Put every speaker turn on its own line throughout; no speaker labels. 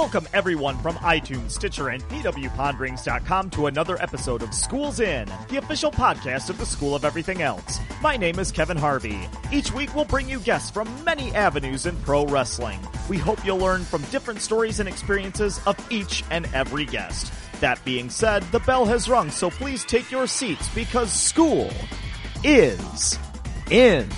Welcome everyone from iTunes, Stitcher, and PWPonderings.com to another episode of Schools In, the official podcast of the School of Everything Else. My name is Kevin Harvey. Each week we'll bring you guests from many avenues in pro wrestling. We hope you'll learn from different stories and experiences of each and every guest. That being said, the bell has rung, so please take your seats because school is in.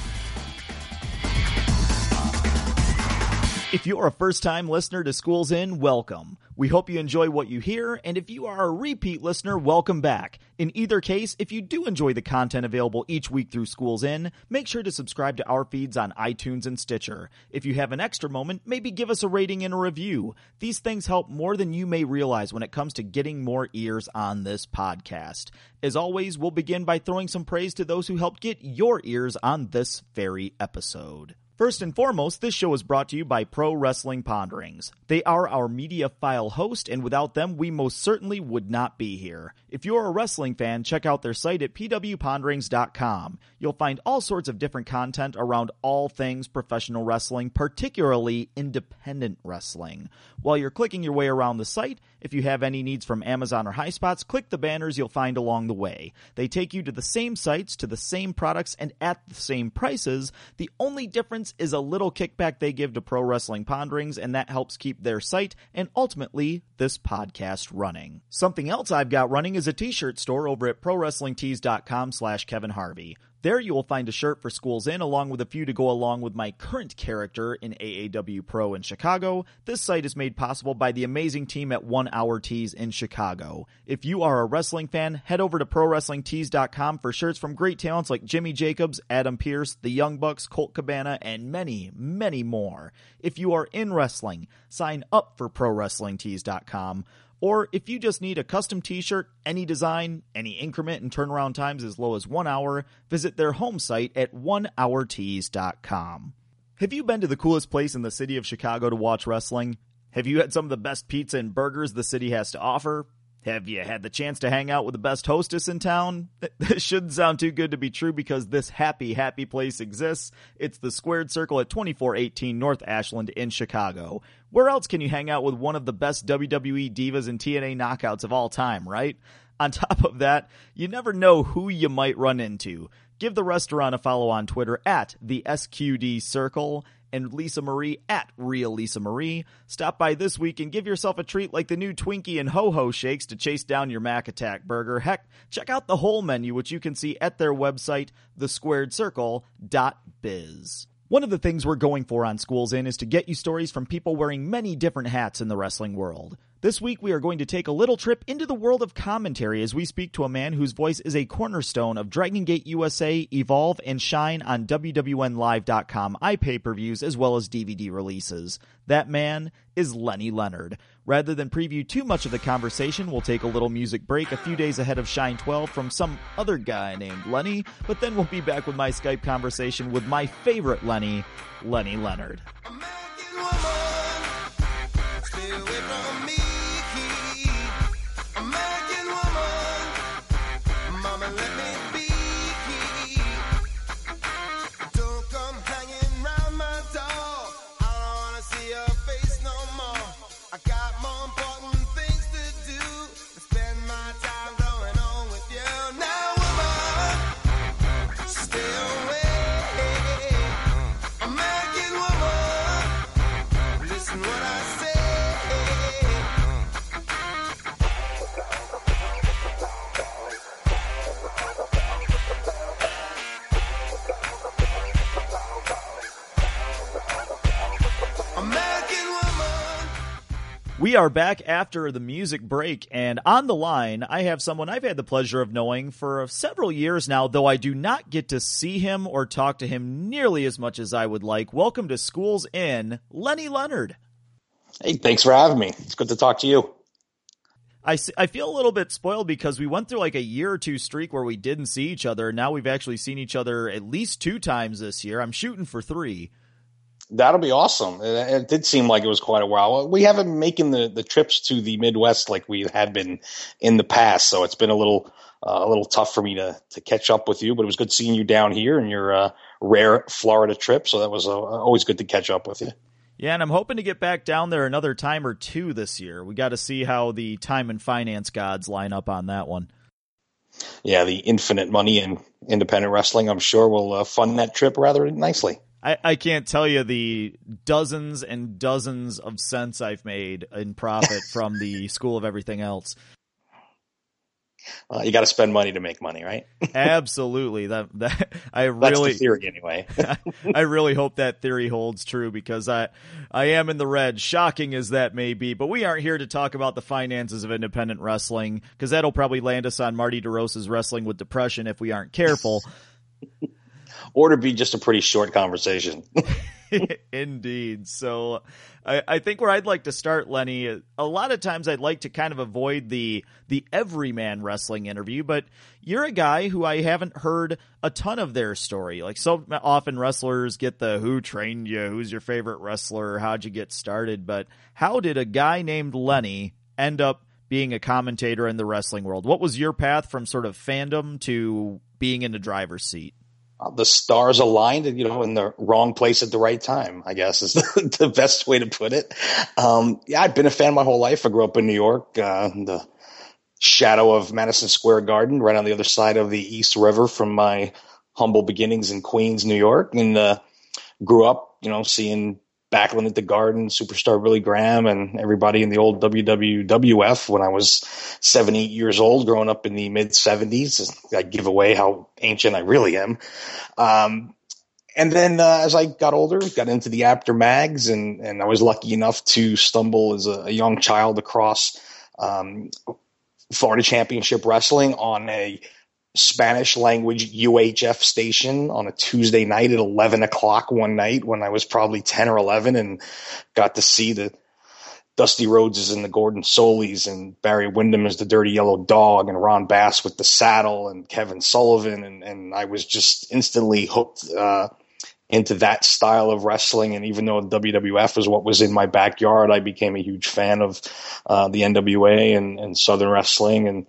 If you're a first time listener to Schools In, welcome. We hope you enjoy what you hear, and if you are a repeat listener, welcome back. In either case, if you do enjoy the content available each week through Schools In, make sure to subscribe to our feeds on iTunes and Stitcher. If you have an extra moment, maybe give us a rating and a review. These things help more than you may realize when it comes to getting more ears on this podcast. As always, we'll begin by throwing some praise to those who helped get your ears on this very episode. First and foremost, this show is brought to you by Pro Wrestling Ponderings. They are our media file host, and without them, we most certainly would not be here. If you're a wrestling fan, check out their site at pwponderings.com. You'll find all sorts of different content around all things professional wrestling, particularly independent wrestling. While you're clicking your way around the site, if you have any needs from Amazon or Highspots, click the banners you'll find along the way. They take you to the same sites, to the same products, and at the same prices. The only difference is a little kickback they give to Pro Wrestling Ponderings, and that helps keep their site and ultimately this podcast running. Something else I've got running is a t-shirt store over at ProWrestlingTees.com slash Kevin Harvey. There you will find a shirt for Schools In along with a few to go along with my current character in AAW Pro in Chicago. This site is made possible by the amazing team at One Hour Tees in Chicago. If you are a wrestling fan, head over to ProWrestlingTees.com for shirts from great talents like Jimmy Jacobs, Adam Pearce, The Young Bucks, Colt Cabana, and many, many more. If you are in wrestling, sign up for ProWrestlingTees.com or if you just need a custom t shirt, any design, any increment, and turnaround times as low as one hour, visit their home site at onehourtees.com. Have you been to the coolest place in the city of Chicago to watch wrestling? Have you had some of the best pizza and burgers the city has to offer? Have you had the chance to hang out with the best hostess in town? This shouldn't sound too good to be true because this happy, happy place exists. It's the Squared Circle at 2418 North Ashland in Chicago. Where else can you hang out with one of the best WWE divas and TNA knockouts of all time, right? On top of that, you never know who you might run into. Give the restaurant a follow on Twitter at the SQD Circle and Lisa Marie at Real Lisa Marie. Stop by this week and give yourself a treat like the new Twinkie and Ho Ho shakes to chase down your Mac Attack burger. Heck, check out the whole menu, which you can see at their website, thesquaredcircle.biz. One of the things we're going for on Schools In is to get you stories from people wearing many different hats in the wrestling world. This week, we are going to take a little trip into the world of commentary as we speak to a man whose voice is a cornerstone of Dragon Gate USA, Evolve, and Shine on WWNLive.com iPay per views as well as DVD releases. That man is Lenny Leonard. Rather than preview too much of the conversation, we'll take a little music break a few days ahead of Shine 12 from some other guy named Lenny, but then we'll be back with my Skype conversation with my favorite Lenny, Lenny Leonard. We are back after the music break, and on the line, I have someone I've had the pleasure of knowing for several years now, though I do not get to see him or talk to him nearly as much as I would like. Welcome to Schools In, Lenny Leonard.
Hey, thanks for having me. It's good to talk to you.
I, I feel a little bit spoiled because we went through like a year or two streak where we didn't see each other. and Now we've actually seen each other at least two times this year. I'm shooting for three.
That'll be awesome. It, it, did seem like it was quite a while. We haven't making the, the trips to the Midwest like we had been in the past, so it's been a little uh, a little tough for me to to catch up with you, but it was good seeing you down here in your uh, rare Florida trip. So that was uh, always good to catch up with you.
Yeah, and I'm hoping to get back down there another time or two this year. We got to see how the time and finance gods line up on that one.
Yeah, the infinite money in independent wrestling, I'm sure, will uh, fund that trip rather nicely.
I, I can't tell you the dozens and dozens of cents I've made in profit from the School of Everything Else.
Uh, you got to spend money to make money, right?
Absolutely. That that I
That's
really
the theory anyway.
I really hope that theory holds true because I I am in the red, shocking as that may be. But we aren't here to talk about the finances of independent wrestling because that'll probably land us on Marty DeRosa's wrestling with depression if we aren't careful.
Or to be just a pretty short conversation.
Indeed. So I, I, think where I'd like to start, Lenny, a lot of times I'd like to kind of avoid the the everyman wrestling interview, but you're a guy who I haven't heard a ton of their story. Like so often wrestlers get the who trained you, who's your favorite wrestler, how'd you get started, but how did a guy named Lenny end up being a commentator in the wrestling world? What was your path from sort of fandom to being in the driver's seat?
Uh, the stars aligned, you know, in the wrong place at the right time, I guess is the, the best way to put it. Um, yeah, I've been a fan my whole life. I grew up in New York, uh, the shadow of Madison Square Garden, right on the other side of the East River from my humble beginnings in Queens, New York, and uh, grew up, you know, seeing Backlund at the Garden, Superstar Billy Graham, and everybody in the old WWF when I was seven, eight years old, growing up in the mid 70s. I give away how ancient I really am. Um, and then uh, as I got older, got into the Apter mags, and, and I was lucky enough to stumble as a, a young child across um, Florida Championship Wrestling on a Spanish language UHF station on a Tuesday night at 11 o'clock one night when I was probably 10 or 11 and got to see the Dusty Rhodeses and the Gordon Solies and Barry Windham as the Dirty Yellow Dog and Ron Bass with the saddle and Kevin Sullivan. And, and I was just instantly hooked, uh, into that style of wrestling. And even though WWF was what was in my backyard, I became a huge fan of uh, the NWA and, and Southern wrestling and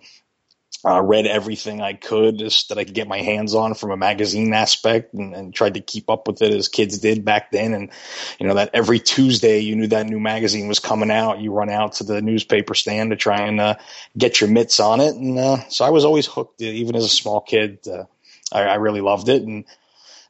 uh, read everything I could that I could get my hands on from a magazine aspect and, and, tried to keep up with it as kids did back then. And, you know, that every Tuesday you knew that new magazine was coming out. You run out to the newspaper stand to try and uh, get your mitts on it. And uh, so I was always hooked, even as a small kid. Uh, I, I really loved it. And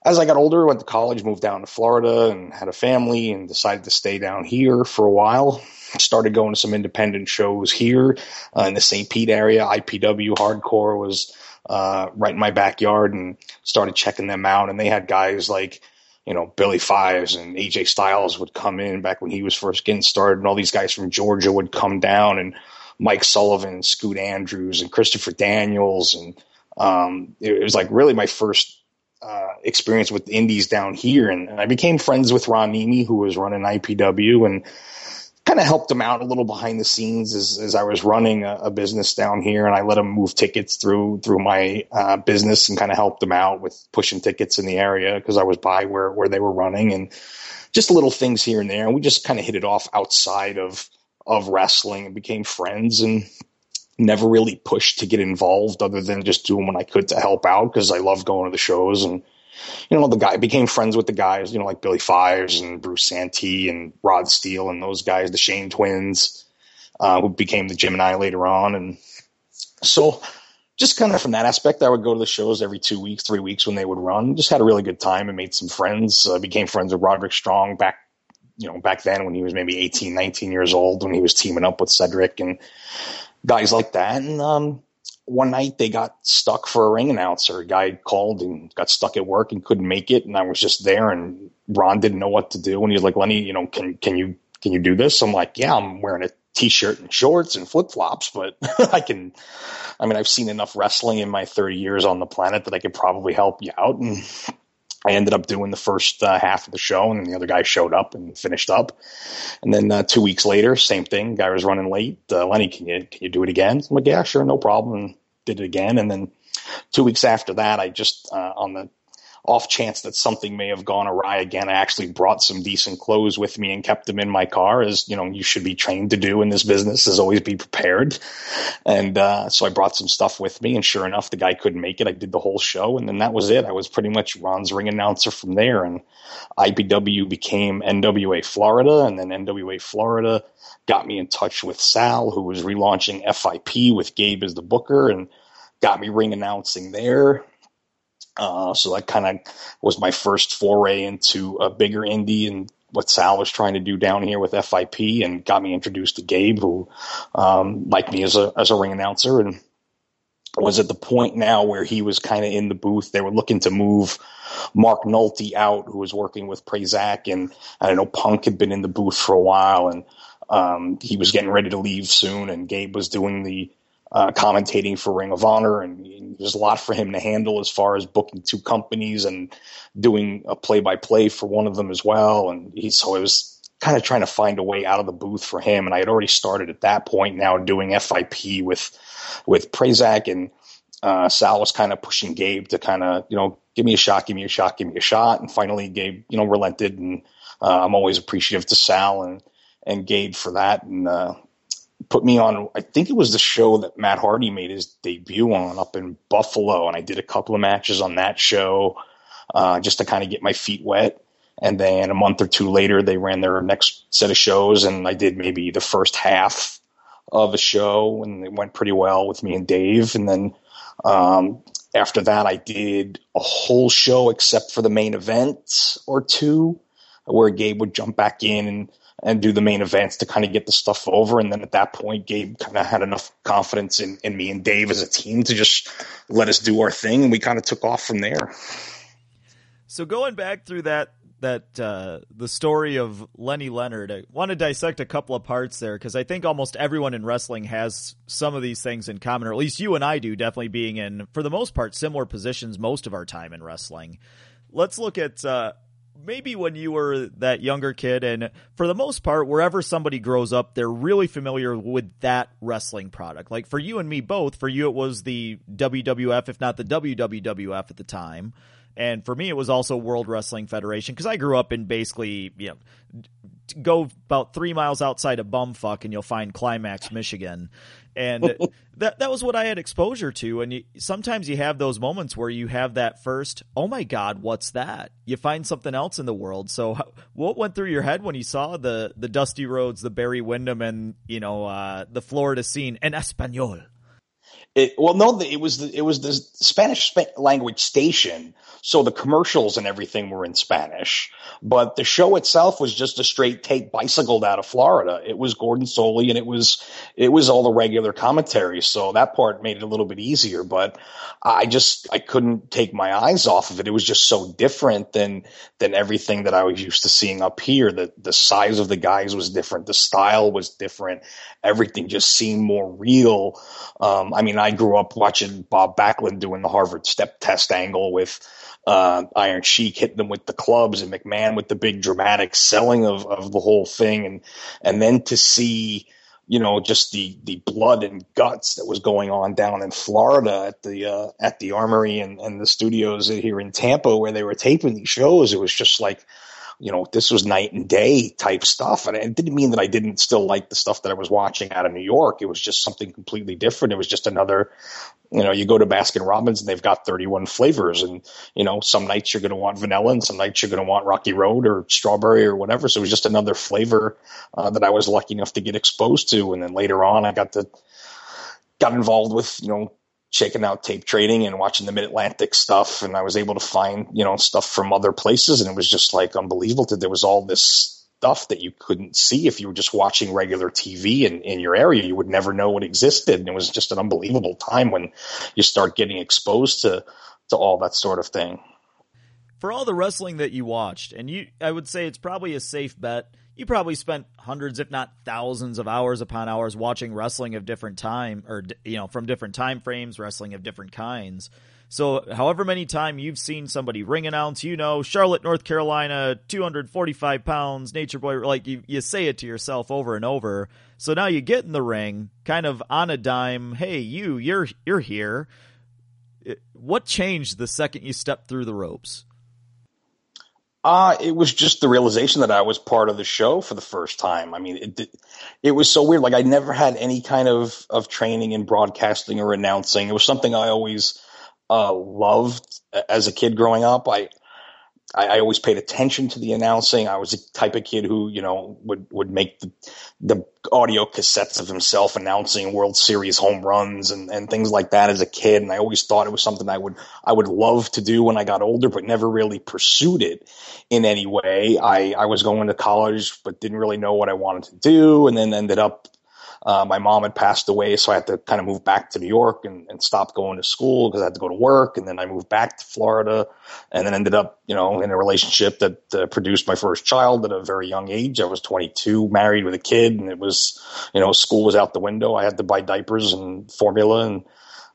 as I got older, went to college, moved down to Florida and had a family and decided to stay down here for a while started going to some independent shows here uh, in the St. Pete area. IPW Hardcore was uh, right in my backyard and started checking them out. And they had guys like, you know, Billy Fives and AJ Styles would come in back when he was first getting started. And all these guys from Georgia would come down and Mike Sullivan, Scoot Andrews, and Christopher Daniels. And um, it was like really my first uh, experience with indies down here. And, and, I became friends with Ron Niemi, who was running IPW. And kind of helped him out a little behind the scenes as, as I was running a, a business down here, and I let him move tickets through through my uh, business and kind of helped him out with pushing tickets in the area because I was by where where they were running and just little things here and there. And we just kind of hit it off outside of of wrestling and became friends and never really pushed to get involved other than just doing what I could to help out because I love going to the shows and you know, the guy became friends with the guys, you know, like Billy Fives and Bruce Santee and Rod Steele and those guys, the Shane twins, uh, who became the Gemini later on. And so just kind of from that aspect, I would go to the shows every two weeks, three weeks when they would run. Just had a really good time and made some friends. Uh, became friends with Roderick Strong back, you know, back then when he was maybe 18, 19 years old when he was teaming up with Cedric and guys like that. And, um, one night they got stuck for a ring announcer. A guy called and got stuck at work and couldn't make it, and I was just there. And Ron didn't know what to do, and he was like, "Lenny, you know, can can you can you do this?" I'm like, "Yeah, I'm wearing a t-shirt and shorts and flip flops, but I can. I mean, I've seen enough wrestling in my 30 years on the planet that I could probably help you out." And I ended up doing the first uh, half of the show, and then the other guy showed up and finished up. And then uh, two weeks later, same thing. Guy was running late. Uh, Lenny, can you can you do it again? I'm like, yeah, sure, no problem. And did it again. And then two weeks after that, I just uh, on the off chance that something may have gone awry again, I actually brought some decent clothes with me and kept them in my car, as you know you should be trained to do in this business, is always be prepared. And uh, so I brought some stuff with me, and sure enough, the guy couldn't make it. I did the whole show, and then that was it. I was pretty much Ron's ring announcer from there, and IPW became NWA Florida, and then NWA Florida got me in touch with Sal, who was relaunching FIP with Gabe as the booker, and got me ring announcing there. Uh, so that kind of was my first foray into a bigger indie and what Sal was trying to do down here with FIP, and got me introduced to Gabe, who um, liked me as a as a ring announcer, and was at the point now where he was kind of in the booth. They were looking to move Mark Nolte out, who was working with Prazak, and I don't know Punk had been in the booth for a while, and um, he was getting ready to leave soon, and Gabe was doing the uh, commentating for Ring of Honor, and there's a lot for him to handle as far as booking two companies and doing a play-by-play for one of them as well. And he so it was kind of trying to find a way out of the booth for him. And I had already started at that point now doing FIP with with Prazak and uh, Sal was kind of pushing Gabe to kind of you know give me a shot, give me a shot, give me a shot, and finally Gabe you know relented, and uh, I'm always appreciative to Sal and and Gabe for that, and uh, put me on. I think it was the show that Matt Hardy made his debut on up in Buffalo, and I did a couple of matches on that show uh, just to kind of get my feet wet. And then a month or two later, they ran their next set of shows, and I did maybe the first half of a show, and it went pretty well with me and Dave. And then um, after that, I did a whole show except for the main event or two, where Gabe would jump back in and and do the main events to kind of get the stuff over. And then at that point, Gabe kind of had enough confidence in, in me and Dave as a team to just let us do our thing. And we kind of took off from there.
So going back through that, that uh, the story of Lenny Leonard, I want to dissect a couple of parts there because I think almost everyone in wrestling has some of these things in common, or at least you and I do, definitely being in, for the most part, similar positions most of our time in wrestling. Let's look at uh, maybe when you were that younger kid and for the most part wherever somebody grows up they're really familiar with that wrestling product. Like for you and me both for you it was the WWF if not the WWWF at the time. And for me it was also World Wrestling Federation because I grew up in basically you know go about three miles outside of bumfuck and you'll find Climax, Michigan, and that that was what I had exposure to. And you, sometimes you have those moments where you have that first, oh my god, what's that? You find something else in the world. So what went through your head when you saw the the Dusty Rhodes, the Barry Windham, and you know uh, the Florida scene in Espanol?
It, well, no, it was the, it was the Spanish language station, so the commercials and everything were in Spanish. But the show itself was just a straight tape bicycled out of Florida. It was Gordon Solie, and it was it was all the regular commentary. So that part made it a little bit easier. But I just I couldn't take my eyes off of it. It was just so different than than everything that I was used to seeing up here. The the size of the guys was different. The style was different. Everything just seemed more real. Um, I mean. I grew up watching Bob Backlund doing the Harvard step test angle with uh, Iron Sheik hitting them with the clubs and McMahon with the big dramatic selling of, of the whole thing. And, and then to see, you know, just the, the blood and guts that was going on down in Florida at the, uh, at the armory and, and the studios here in Tampa where they were taping these shows. It was just like, you know, this was night and day type stuff. And it didn't mean that I didn't still like the stuff that I was watching out of New York. It was just something completely different. It was just another, you know, you go to Baskin Robbins and they've got 31 flavors. And, you know, some nights you're going to want vanilla and some nights you're going to want Rocky Road or strawberry or whatever. So it was just another flavor uh, that I was lucky enough to get exposed to. And then later on, I got to, got involved with, you know, checking out tape trading and watching the Mid Atlantic stuff, and I was able to find you know stuff from other places, and it was just like unbelievable that there was all this stuff that you couldn't see if you were just watching regular TV in, in your area. You would never know it existed, and it was just an unbelievable time when you start getting exposed to to all that sort of thing.
For all the wrestling that you watched, and you, I would say it's probably a safe bet you probably spent hundreds, if not thousands, of hours upon hours watching wrestling of different time, or you know, from different time frames, wrestling of different kinds. So, however many time you've seen somebody ring announce, you know, Charlotte, North Carolina, 245 pounds, Nature Boy, like you, you say it to yourself over and over. So now you get in the ring, kind of on a dime. Hey, you, you're you're here. What changed the second you stepped through the ropes?
Uh, it was just the realization that I was part of the show for the first time. I mean, it, it was so weird. Like I never had any kind of, of training in broadcasting or announcing. It was something I always, uh, loved as a kid growing up. I, I, I, always paid attention to the announcing. I was the type of kid who, you know, would, would make the, the audio cassettes of himself announcing World Series home runs and, and things like that as a kid. And I always thought it was something I would, I would love to do when I got older, but never really pursued it in any way. I, I was going to college, but didn't really know what I wanted to do and then ended up uh, my mom had passed away, so I had to kind of move back to New York and, and stop going to school because I had to go to work. And then I moved back to Florida, and then ended up, you know, in a relationship that uh, produced my first child at a very young age. I was 22, married with a kid, and it was, you know, school was out the window. I had to buy diapers and formula and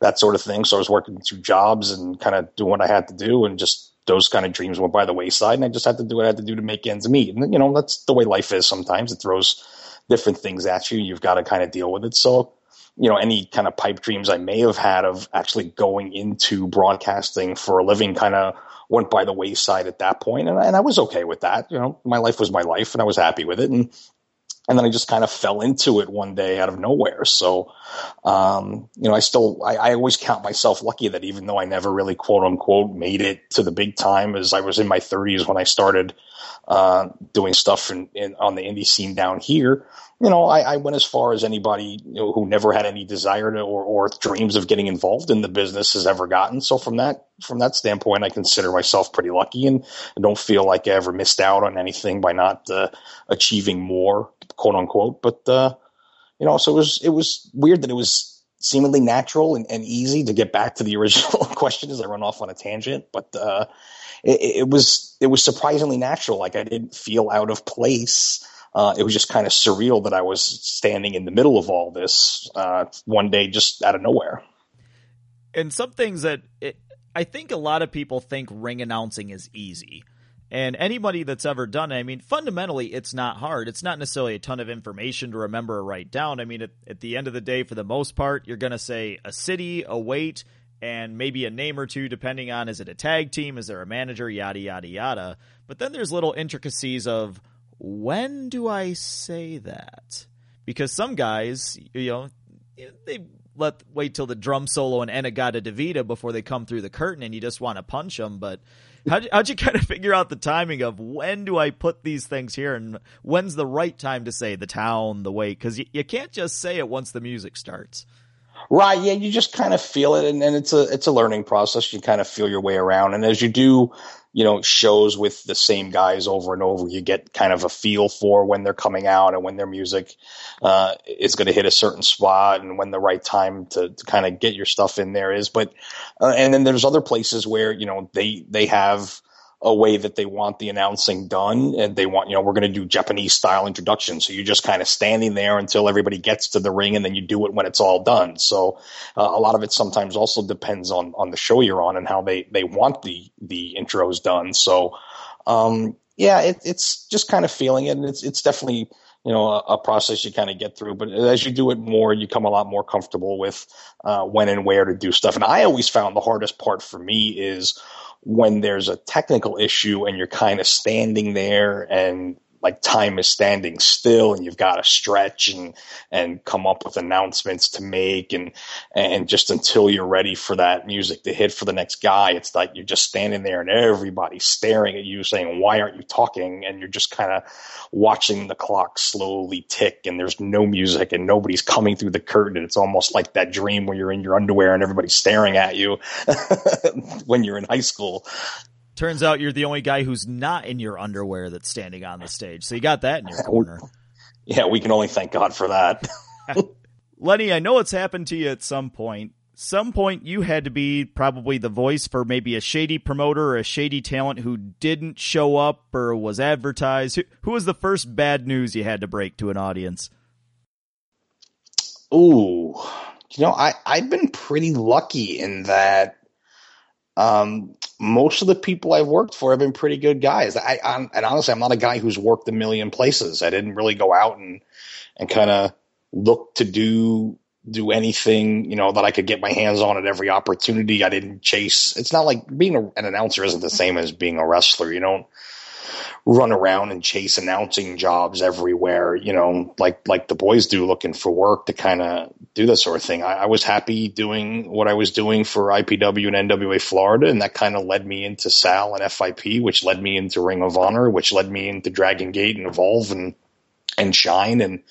that sort of thing. So I was working two jobs and kind of doing what I had to do, and just those kind of dreams went by the wayside. And I just had to do what I had to do to make ends meet. And you know, that's the way life is. Sometimes it throws different things at you. You've got to kind of deal with it. So, you know, any kind of pipe dreams I may have had of actually going into broadcasting for a living kind of went by the wayside at that point, and, and I was okay with that. You know, my life was my life, and I was happy with it. And and then I just kind of fell into it one day out of nowhere. So, um, you know, I still, I, I, always count myself lucky that even though I never really quote unquote made it to the big time as I was in my thirties when I started, uh, doing stuff in, in, on the indie scene down here, you know, I, I, went as far as anybody you know, who never had any desire to or, or dreams of getting involved in the business has ever gotten. So from that from that standpoint, I consider myself pretty lucky and I don't feel like I ever missed out on anything by not uh, achieving more, quote unquote. But uh, you know, so it was it was weird that it was seemingly natural and, and easy to get back to the original question as I run off on a tangent, but uh, it, it was it was surprisingly natural. Like I didn't feel out of place uh, it was just kind of surreal that I was standing in the middle of all this uh, one day, just out of nowhere.
And some things that it, I think a lot of people think ring announcing is easy. And anybody that's ever done it, I mean, fundamentally, it's not hard. It's not necessarily a ton of information to remember or write down. I mean, at, at the end of the day, for the most part, you're going to say a city, a weight, and maybe a name or two, depending on is it a tag team, is there a manager, yada, yada, yada. But then there's little intricacies of when do I say that? Because some guys, you know, they let wait till the drum solo and In-A-Gadda-Da-Vida before they come through the curtain, and you just want to punch them. But how'd, how'd you kind of figure out the timing of when do I put these things here, and when's the right time to say the town, the way? Because you, you can't just say it once the music starts.
Right. Yeah. You just kind of feel it. And, and it's a, it's a learning process. You kind of feel your way around. And as you do, you know, shows with the same guys over and over, you get kind of a feel for when they're coming out and when their music, uh, is going to hit a certain spot and when the right time to, to kind of get your stuff in there is. But, uh, and then there's other places where, you know, they, they have, a way that they want the announcing done. And they want you know we're going to do japanese style introduction so you're just kind of standing there until everybody gets to the ring and then you do it when it's all done. So uh, a lot of it sometimes also depends on on the show you're on and how they they want the the intros done. So um yeah it, it's just kind of feeling it. And it's it's definitely you know a, a process you kind of get through. But as you do it more you come a lot more comfortable with uh, when and where to do stuff. And i always found the hardest part for me is when there's a technical issue and you're kind of standing there and like time is standing still and you've got to stretch and and come up with announcements to make. And and just until you're ready for that music to hit for the next guy it's like you're just standing there and everybody's staring at you saying why aren't you talking? And you're just kind of watching the clock slowly tick and there's no music and nobody's coming through the curtain. And it's almost like that dream where you're in your underwear and everybody's staring at you when you're in high school
Turns out you're the only guy who's not in your underwear that's standing on the stage. So you got that in your corner.
Yeah, we can only thank God for that.
Lenny, I know it's happened to you at some point. Some point you had to be probably the voice for maybe a shady promoter or a shady talent who didn't show up or was advertised. Who, who was the first bad news you had to break to an audience?
Ooh, you know, I I've been pretty lucky in that um, most of the people I've worked for have been pretty good guys. I, I'm, and honestly, I'm not a guy who's worked a million places. I didn't really go out and and kind of look to do do anything you know that I could get my hands on at every opportunity. I didn't chase. It's not like being a, an announcer isn't the mm-hmm. same as being a wrestler. You don't run around and chase announcing jobs everywhere, you know, like like the boys do, looking for work to kind of do that sort of thing. I, I, was happy doing what I was doing for IPW and NWA Florida, and that kind of led me into Sal and FIP, which led me into Ring of Honor, which led me into Dragon Gate and Evolve and and Shine, and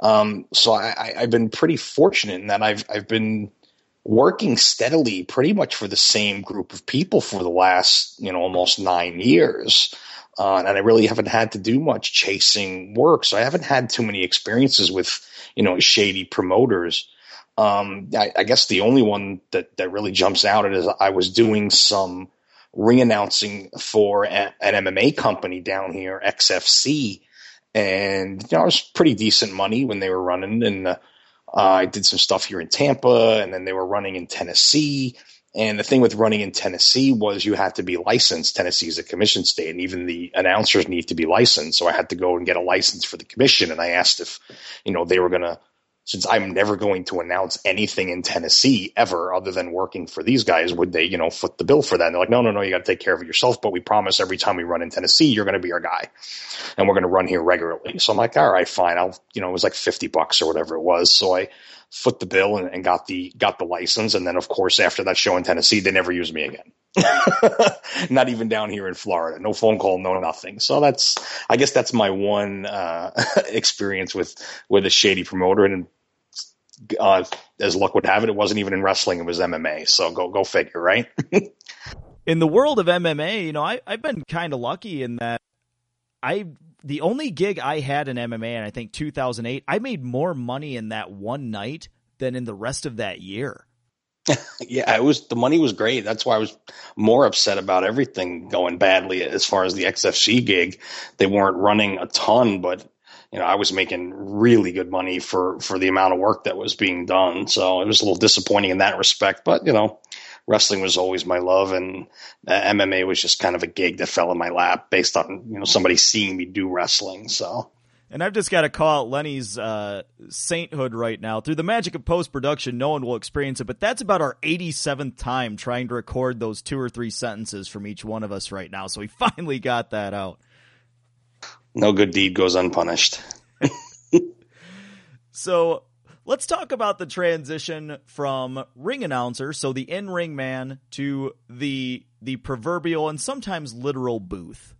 um, so I, I've been pretty fortunate in that I've I've been working steadily pretty much for the same group of people for the last, you know, almost nine years. Uh, and I really haven't had to do much chasing work. So I haven't had too many experiences with, you know, shady promoters. Um, I, I, guess the only one that, that really jumps out is I was doing some ring announcing for a, an MMA company down here, XFC. And, you know, it was pretty decent money when they were running. And, uh, I did some stuff here in Tampa, and then they were running in Tennessee. And the thing with running in Tennessee was you had to be licensed. Tennessee is a commission state, and even the announcers need to be licensed. So I had to go and get a license for the commission. And I asked if, you know, they were going to since I'm never going to announce anything in Tennessee ever other than working for these guys, would they, you know, foot the bill for that? And they're like, no, no, no, you got to take care of it yourself. But we promise every time we run in Tennessee, you're going to be our guy and we're going to run here regularly. So I'm like, all right, fine. I'll, you know, it was like 50 bucks or whatever it was. So I foot the bill and, and got the, got the license. And then of course, after that show in Tennessee, they never used me again. Not even down here in Florida. No phone call, no nothing. So that's, I guess that's my one uh, experience with with a shady promoter. And uh, as luck would have it, it wasn't even in wrestling; it was MMA. So go go figure, right?
in the world of MMA, you know, I, I've been kind of lucky in that I the only gig I had in MMA, and I think 2008, I made more money in that one night than in the rest of that year.
yeah, it was the money was great. That's why I was more upset about everything going badly as far as the XFC gig. They weren't running a ton, but you know, I was making really good money for, for the amount of work that was being done. So it was a little disappointing in that respect, but you know, wrestling was always my love and uh, MMA was just kind of a gig that fell in my lap based on, you know, somebody seeing me do wrestling. So.
And I've just got to call out Lenny's uh, sainthood right now. Through the magic of post production, no one will experience it, but that's about our 87th time trying to record those two or three sentences from each one of us right now. So we finally got that out
no good deed goes unpunished.
so let's talk about the transition from ring announcer, so the in-ring man, to the the proverbial and sometimes literal booth.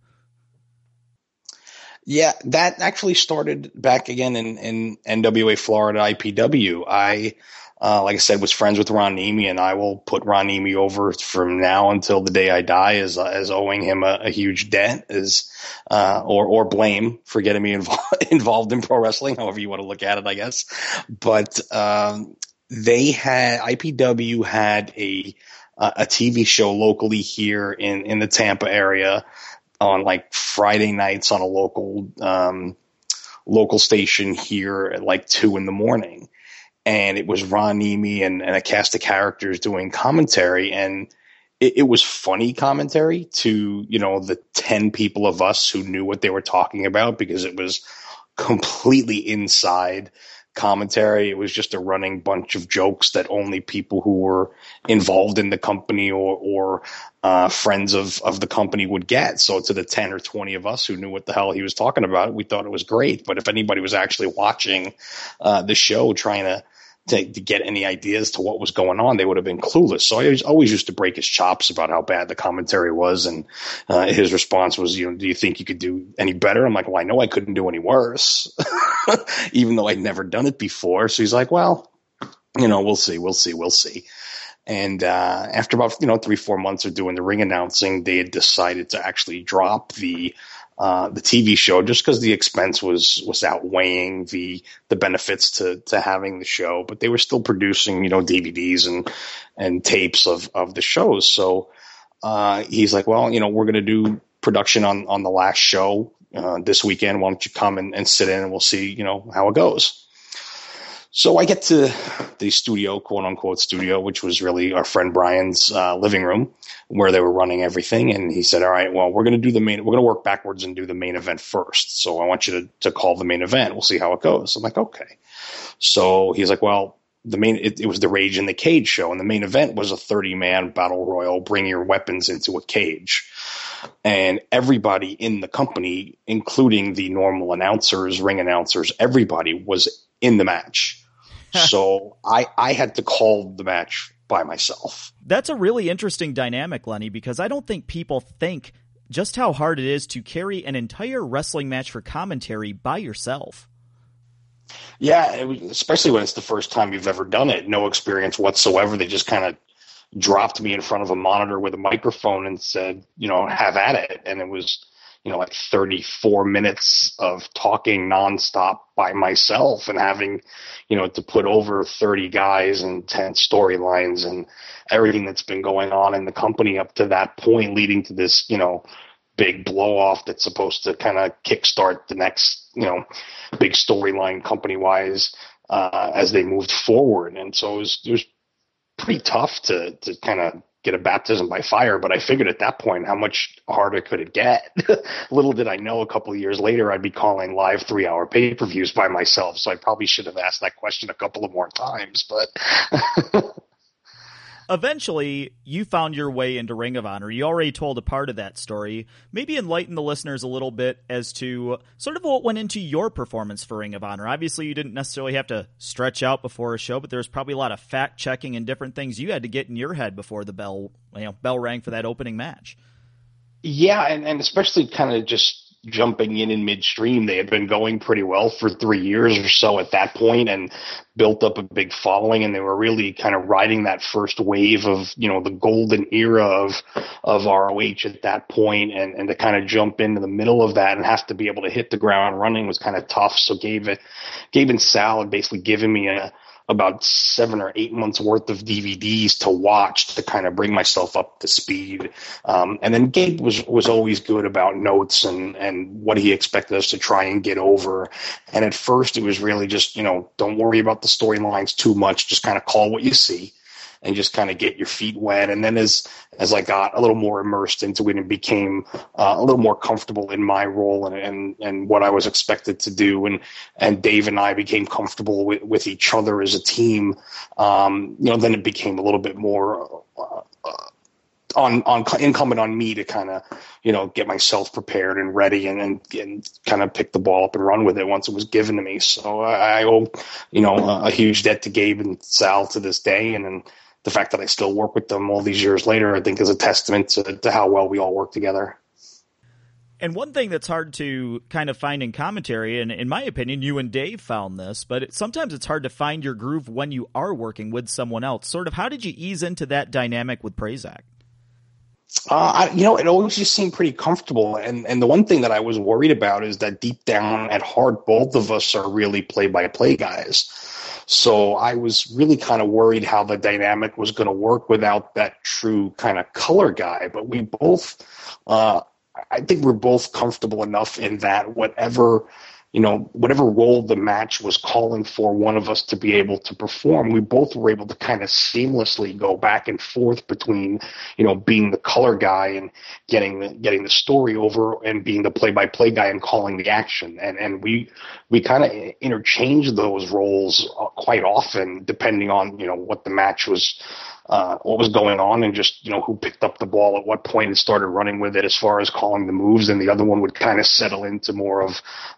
Yeah, that actually started back again in, in NWA Florida IPW. I uh, like I said, was friends with Ron Niemi, and I will put Ron Niemi over from now until the day I die as uh, as owing him a, a huge debt, as uh, or or blame for getting me involved involved in pro wrestling, however you want to look at it, I guess. But um, they had IPW had a a TV show locally here in in the Tampa area on like Friday nights on a local um, local station here at like two in the morning and it was Ron Niemi and, and a cast of characters doing commentary, and it, it, was funny commentary to you know the ten people of us who knew what they were talking about because it was completely inside commentary. It was just a running bunch of jokes that only people who were involved in the company or, or uh, friends of, of the company would get. So to the 10 or 20 of us who knew what the hell he was talking about, we thought it was great. But if anybody was actually watching uh, the show trying to to, to, get any ideas to what was going on, they would have been clueless. So I always used to break his chops about how bad the commentary was, and uh, his response was, "You know, do you think you could do any better?" I'm like, "Well, I know I couldn't do any worse, even though I'd never done it before." So he's like, "Well, you know, we'll see, we'll see, we'll see." And uh, after about you know three four months of doing the ring announcing, they had decided to actually drop the uh, the TV show just because the expense was was outweighing the the benefits to to having the show. But they were still producing you know DVDs and and tapes of of the shows. So uh, he's like, well, you know, we're going to do production on on the last show uh, this weekend. Why don't you come and, and sit in and we'll see you know how it goes. So I get to the studio, quote unquote studio, which was really our friend Brian's uh, living room where they were running everything. And he said, all right, well, we're going to do the main, we're going to work backwards and do the main event first. So I want you to, to call the main event. We'll see how it goes. I'm like, okay. So he's like, well, the main it, it, was the Rage in the Cage show, and the main event was a 30 man battle royal. Bring your weapons into a cage, and everybody in the company, including the normal announcers, ring announcers, everybody was in the match. so I I had to call the match by myself.
That's a really interesting dynamic, Lenny, because I don't think people think just how hard it is to carry an entire wrestling match for commentary by yourself.
Yeah, was, especially when it's the first time you've ever done it, no experience whatsoever. They just kind of dropped me in front of a monitor with a microphone and said, you know, have at it. And it was, you know, like 34 minutes of talking nonstop by myself and having, you know, to put over 30 guys and 10 storylines and everything that's been going on in the company up to that point, leading to this, you know, big blow off that's supposed to kind of kickstart the next, you know, big storyline company wise uh, as they moved forward. And so it was, it was pretty tough to, to kind of get a baptism by fire. But I figured at that point, how much harder could it get? Little did I know a couple years later, I'd be calling live three hour pay per views by myself. So I probably should have asked that question a couple of more times, but
eventually you found your way into Ring of Honor. You already told a part of that story. Maybe enlighten the listeners a little bit as to sort of what went into your performance for Ring of Honor. Obviously, you didn't necessarily have to stretch out before a show, but there was probably a lot of fact checking and different things you had to get in your head before the bell, you know, bell rang for that opening match.
Yeah, and, and especially kind of just jumping in in midstream. They had been going pretty well for three years or so at that point and built up a big following. And they were really kind of riding that first wave of, you know, the golden era of, of ROH at that point and, and to kind of jump into the middle of that and have to be able to hit the ground running was kind of tough. So Gabe, Gabe and Sal had basically given me a, about seven or eight months worth of DVDs to watch to kind of bring myself up to speed. Um, and then Gabe was was always good about notes and and what he expected us to try and get over. And at first, it was really just you know don't worry about the storylines too much, just kind of call what you see and just kind of get your feet wet. And then as as I got a little more immersed into it and became uh, a little more comfortable in my role and, and and what I was expected to do, and and Dave and I became comfortable with, with each other as a team, um, you know, then it became a little bit more. Uh, on on incumbent on me to kind of you know get myself prepared and ready and, and and kind of pick the ball up and run with it once it was given to me. So I, I owe you know a, a, huge debt to Gabe and Sal to this day, and, and the fact that I still work with them all these years later, I think is a testament to, to how well we all work together.
And one thing that's hard to kind of find in commentary, and in my opinion, you and Dave found this, but it, sometimes it's hard to find your groove when you are working with someone else. Sort of, how did you ease into that dynamic with Prazak?
Uh, I, you know, it always just seemed pretty comfortable. And and the one thing that I was worried about is that deep down at heart, both of us are really play by play guys. So I was really kind of worried how the dynamic was going to work without that true kind of color guy. But we both, uh, I think we're both comfortable enough in that whatever you know, whatever role the match was calling for one of us to be able to perform, we both were able to kind of seamlessly go back and forth between, you know, being the color guy and getting the, getting the story over and being the play by play guy and calling the action. And, and we, we kind of interchanged those roles uh, quite often depending on, you know, what the match was, uh, what was going on and just you know who picked up the ball at what point and started running with it as far as calling the moves, and the other one would kind of settle into more of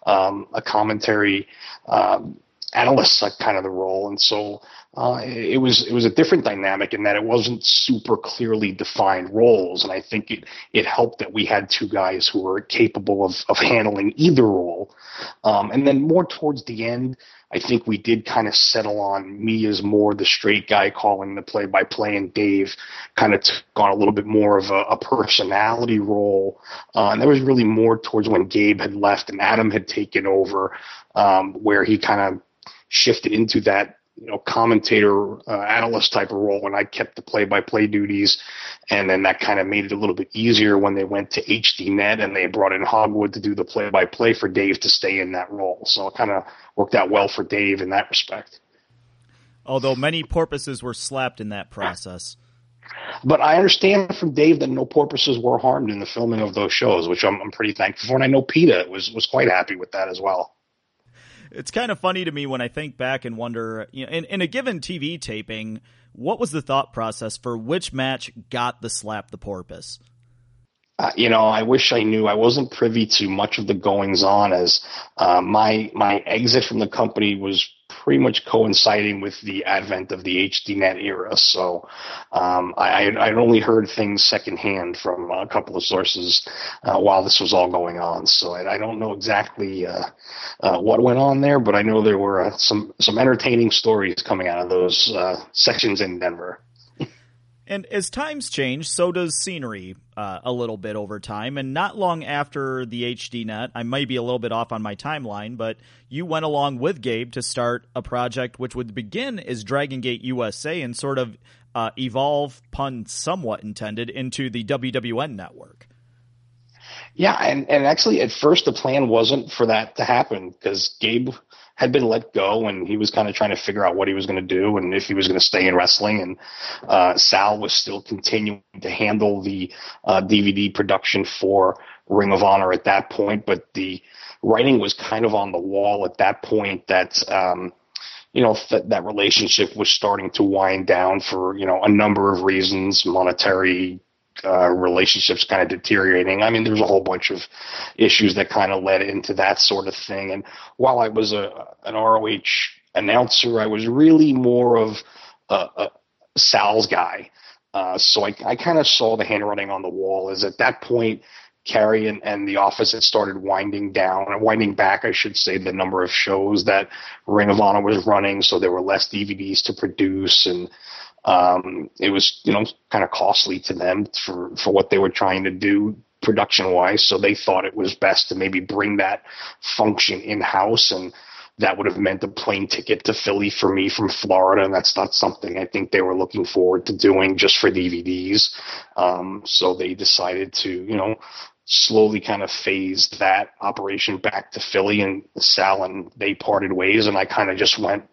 um, a commentary um, analyst kind of the role, and so. Uh, it was it was a different dynamic in that it wasn't super clearly defined roles, and I think it it helped that we had two guys who were capable of of handling either role. Um, and then more towards the end, I think we did kind of settle on me as more the straight guy calling the play by play, and Dave kind of took on a little bit more of a, a personality role. Uh, and that was really more towards when Gabe had left and Adam had taken over, um, where he kind of shifted into that you know commentator uh, analyst type of role and I kept the play by play duties. And then that kind of made it a little bit easier when they went to HDNet and they brought in Hogwood to do the play by play for Dave to stay in that role. So it kind of worked out well for Dave in that respect.
Although many porpoises were slapped in that process.
But I understand from Dave that no porpoises were harmed in the filming of those shows which I'm, I'm pretty thankful for. And I know PETA was was quite happy with that as well
it's kind of funny to me when I think back and wonder, you know, in, in a given TV taping, what was the thought process for which match got the slap the porpoise?
Uh, you know, I wish I knew. I wasn't privy to much of the goings on as uh, my my exit from the company was pretty much coinciding with the advent of the HDNet era. So um, I, I'd only heard things secondhand from a couple of sources uh, while this was all going on. So I, I don't know exactly uh, uh, what went on there, but I know there were uh, some some entertaining stories coming out of those uh, sections in Denver.
And as times change, so does scenery uh, a little bit over time. And not long after the HDNet, I might be a little bit off on my timeline, but you went along with Gabe to start a project which would begin as Dragon Gate USA and sort of uh, evolve, pun somewhat intended, into the WWN network.
Yeah, and, and actually, at first, the plan wasn't for that to happen because Gabe had been let go and he was kind of trying to figure out what he was going to do and if he was going to stay in wrestling. And uh, Sal was still continuing to handle the uh, DVD production for Ring of Honor at that point, but the writing was kind of on the wall at that point that. Um, you know that that relationship was starting to wind down for you know a number of reasons monetary uh, relationships kind of deteriorating. I mean, there's a whole bunch of issues that kind of led into that sort of thing. And while I was a an ROH announcer, I was really more of a, a Sal's guy. Uh, so I, I kind of saw the handwriting on the wall. Is at that point, Cary and, and the office had started winding down and winding back, I should say, the number of shows that Ring of Honor was running. So there were less DVDs to produce and um, it was, you know, kind of costly to them for, for what they were trying to do production wise. So they thought it was best to maybe bring that function in house and that would have meant a plane ticket to Philly for me from Florida, and that's not something I think they were looking forward to doing just for DVDs. Um, so they decided to, you know, slowly kind of phase that operation back to Philly, and Sal and they parted ways, and I kind of just went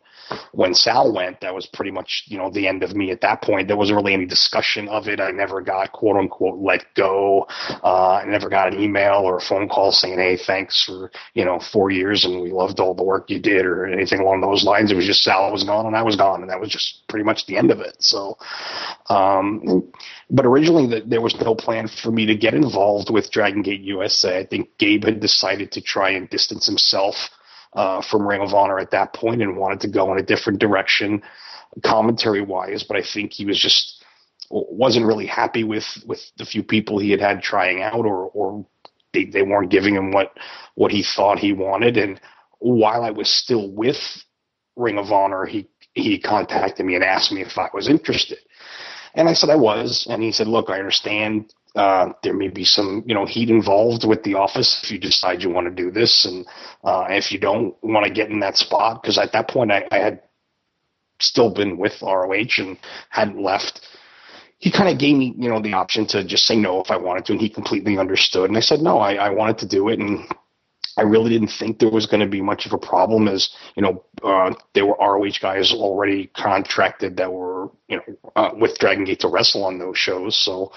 when Sal went, that was pretty much, you know, the end of me at that point. There wasn't really any discussion of it. I never got quote unquote let go. Uh, I never got an email or a phone call saying, Hey, thanks for, you know, four years and we loved all the work you did or anything along those lines. It was just Sal was gone and I was gone and that was just pretty much the end of it. So, um, but originally the, there was no plan for me to get involved with Dragon Gate USA. I think Gabe had decided to try and distance himself uh, from Ring of Honor at that point and wanted to go in a different direction, commentary wise. But I think he was just wasn't really happy with with the few people he had had trying out, or or they, they weren't giving him what what he thought he wanted. And while I was still with Ring of Honor, he he contacted me and asked me if I was interested. And I said I was, and he said, "Look, I understand uh, there may be some, you know, heat involved with the office if you decide you want to do this, and uh, if you don't want to get in that spot, because at that point I, I had still been with ROH and hadn't left. He kind of gave me, you know, the option to just say no if I wanted to, and he completely understood. And I said no, I, I wanted to do it, and I really didn't think there was going to be much of a problem, as you know, uh, there were ROH guys already contracted that were, you know, uh, with Dragon Gate to wrestle on those shows, so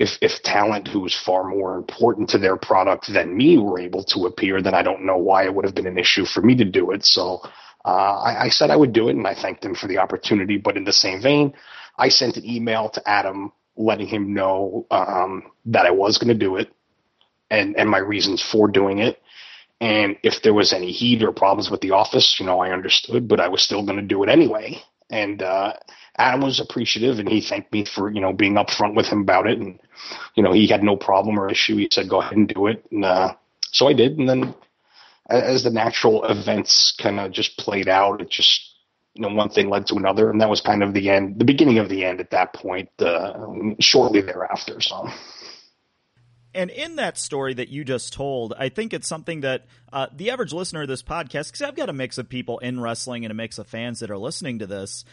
if if talent who was far more important to their product than me were able to appear, then I don't know why it would have been an issue for me to do it. So uh, I, I said I would do it, and I thanked him for the opportunity. But in the same vein, I sent an email to Adam letting him know um, that I was going to do it and and my reasons for doing it. And if there was any heat or problems with the office, you know, I understood, but I was still going to do it anyway. And uh, Adam was appreciative and he thanked me for, you know, being upfront with him about it. And, you know, he had no problem or issue. He said, go ahead and do it. And uh, so I did. And then as the natural events kind of just played out, it just, you know, one thing led to another. And that was kind of the end, the beginning of the end at that point, uh, shortly thereafter. So.
And in that story that you just told, I think it's something that uh, the average listener of this podcast, because I've got a mix of people in wrestling and a mix of fans that are listening to this,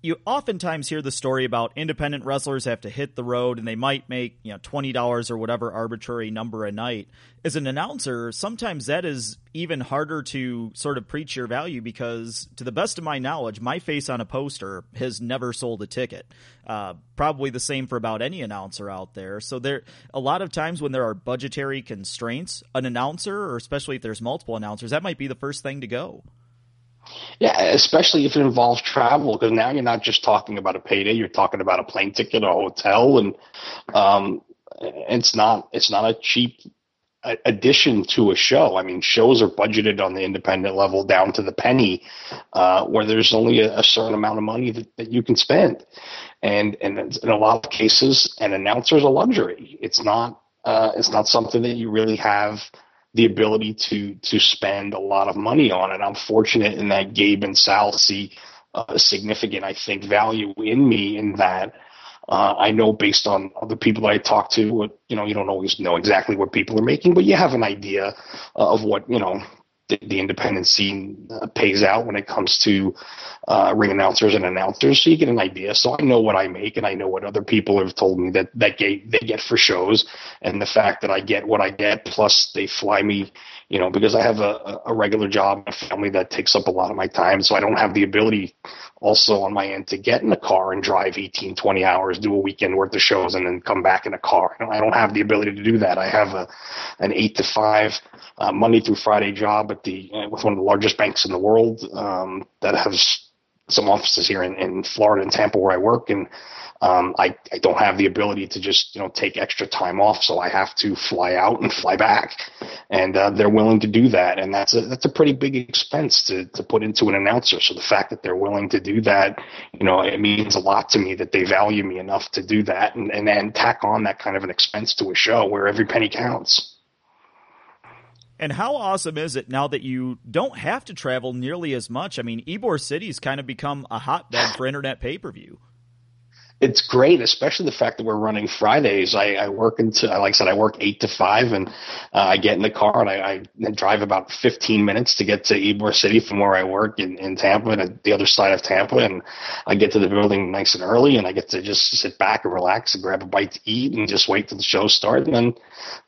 you oftentimes hear the story about independent wrestlers have to hit the road and they might make, you know, $20 or whatever arbitrary number a night. As an announcer, sometimes that is even harder to sort of preach your value because, to the best of my knowledge, my face on a poster has never sold a ticket. Uh, probably the same for about any announcer out there. So there, a lot of times when there are budgetary constraints, an announcer, or especially if there's multiple announcers, that might be the first thing to go.
Yeah, especially if it involves travel, because now you're not just talking about a payday; you're talking about a plane ticket, a hotel, and um, it's not it's not a cheap addition to a show. I mean, shows are budgeted on the independent level down to the penny, uh, where there's only a, a, certain amount of money that, that you can spend, and and in a lot of cases, an announcer is a luxury. It's not uh, it's not something that you really have the ability to to spend a lot of money on. it. I'm fortunate in that Gabe and Sal see a significant, I think, value in me in that. Uh, I know based on the people that I talk to, you know, you don't always know exactly what people are making, but you have an idea of what, you know, the, independent scene uh, pays out when it comes to uh, ring announcers and announcers, so you get an idea. So I know what I make, and I know what other people have told me that that get, they get for shows, and the fact that I get what I get, plus they fly me, you know, because I have a, a regular job, a family that takes up a lot of my time, so I don't have the ability also on my end to get in a car and drive 18, 20 hours, do a weekend worth of shows, and then come back in a car. I don't have the ability to do that. I have a an eight to five uh, Monday through Friday job at the uh, with one of the largest banks in the world um, that has some offices here in, in Florida and Tampa where I work, and um, I, I don't have the ability to just you know take extra time off, so I have to fly out and fly back, and uh, they're willing to do that, and that's a that's a pretty big expense to to put into an announcer. So the fact that they're willing to do that, you know, it means a lot to me that they value me enough to do that, and and then tack on that kind of an expense to a show where every penny counts.
And how awesome is it now that you don't have to travel nearly as much? I mean, Ybor City's kind of become a hotbed for internet pay per view
it's great, especially the fact that we're running Fridays. I, I work into, like I said, I work eight to five, and uh, I get in the car and I, I drive about 15 minutes to get to Ybor City from where I work in, in Tampa and the other side of Tampa, and I get to the building nice and early, and I get to just sit back and relax and grab a bite to eat and just wait till the show starts and then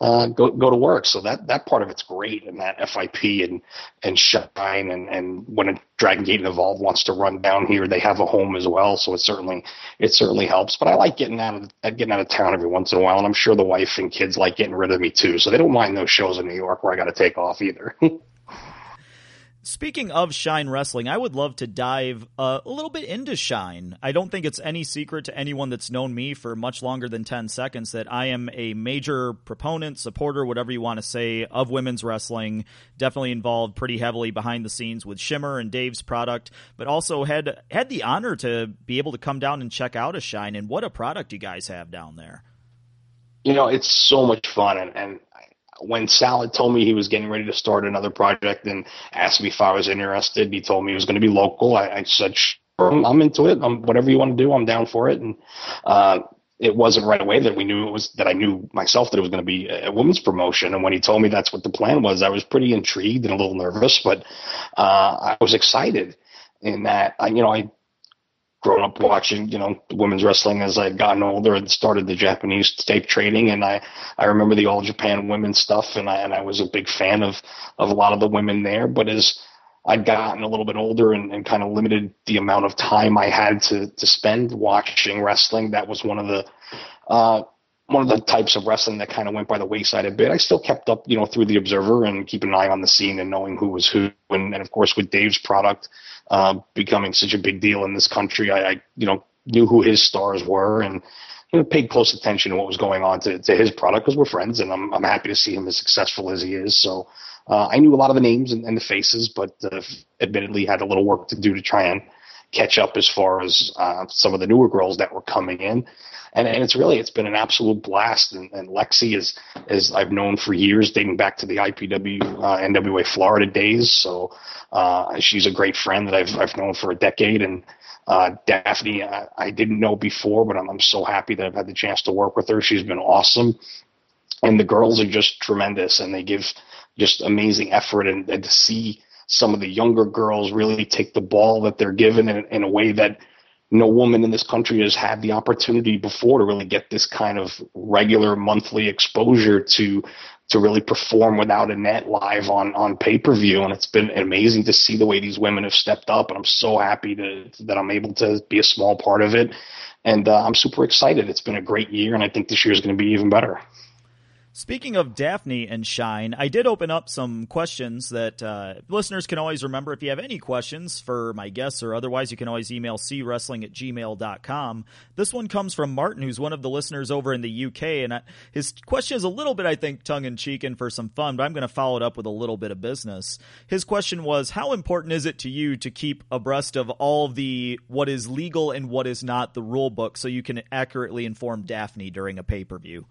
uh, go go to work. So that that part of it's great, and that FIP and and Shine and and when a Dragon Gate and Evolve wants to run down here, they have a home as well. So it certainly it certainly helps. But I like getting out of uh, getting out of town every once in a while, and I'm sure the wife and kids like getting rid of me too. So they don't mind those shows in New York where I got to take off either.
Speaking of Shine Wrestling, I would love to dive uh, a little bit into Shine. I don't think it's any secret to anyone that's known me for much longer than 10 seconds that I am a major proponent, supporter, whatever you want to say, of women's wrestling. Definitely involved pretty heavily behind the scenes with Shimmer and Dave's product, but also had had the honor to be able to come down and check out a Shine. And what a product you guys have down there.
You know, it's so much fun, and, and when Sal had told me he was getting ready to start another project and asked me if I was interested, he told me it was going to be local. I, I said, sure, I'm into it. I'm, whatever you want to do, I'm down for it. And, uh, it wasn't right away that we knew it was that I knew myself that it was going to be a women's promotion. And when he told me that's what the plan was, I was pretty intrigued and a little nervous, but uh, I was excited in that. I, you know, I grown up watching, you know, women's wrestling as I'd gotten older and started the Japanese tape trading. And I, I remember the All Japan women's stuff and I, and I was a big fan of, of a lot of the women there. But as I'd gotten a little bit older and, and kind of limited the amount of time I had to, to spend watching wrestling, that was one of the, uh, one of the types of wrestling that kind of went by the wayside a bit. I still kept up, you know, through the Observer and keeping an eye on the scene and knowing who was who. And, and of course, with Dave's product uh, becoming such a big deal in this country, I, I, you know, knew who his stars were and you know, paid close attention to what was going on to, to his product because we're friends, and I'm I'm happy to see him as successful as he is. So uh, I knew a lot of the names and, and the faces, but uh, admittedly had a little work to do to try and catch up as far as uh, some of the newer girls that were coming in and, and it's really it's been an absolute blast. And, and Lexi is is I've known for years, dating back to the IPW uh, NWA Florida days. So uh, she's a great friend that I've I've known for a decade, and uh, Daffney I, I didn't know before, but I'm, I'm so happy that I've had the chance to work with her. She's been awesome, and the girls are just tremendous, and they give just amazing effort, and, and to see some of the younger girls really take the ball that they're given in, in a way that no woman in this country has had the opportunity before to really get this kind of regular monthly exposure to to really perform without a net live on on pay per view, and it's been amazing to see the way these women have stepped up, and I'm so happy to that I'm able to be a small part of it, and uh, I'm super excited. It's been a great year, and I think this year is going to be even better.
Speaking of Daffney and Shine, I did open up some questions that uh, listeners can always remember. If you have any questions for my guests or otherwise, you can always email cwrestling at gmail.com. This one comes from Martin, who's one of the listeners over in the UK. And I, his question is a little bit, I think, tongue in cheek and for some fun, but I'm going to follow it up with a little bit of business. His question was How important is it to you to keep abreast of all the what is legal and what is not the rule book so you can accurately inform Daffney during a pay per view?